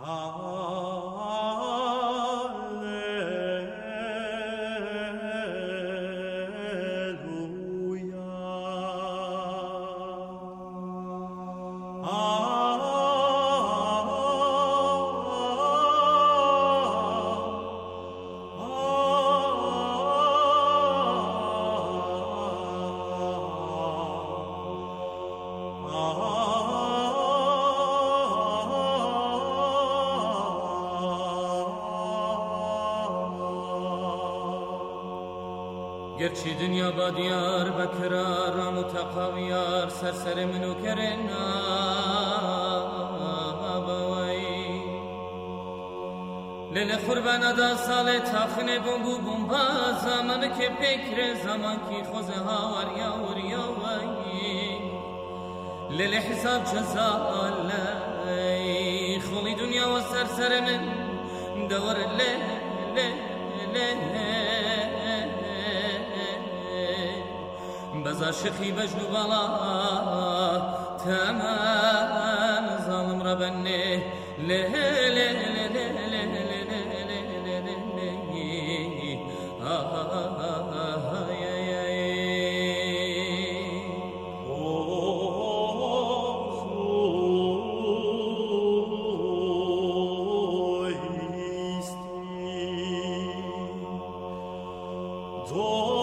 ah گرچی دنیا با دیار بکرار و متقاویار سرسر منو کرنا بوی. لیل قربان دا سال تاخنه بومبو بومبا زمان که بکر زمان کی خوزه ها وریا وریا وی لیل حساب جزا لی خولی دنیا و سرسر من دور لیل لیل لیل Öz aşık-ı bala Temel zalim rabenni Le le le le le le le le le le le Ay Oh,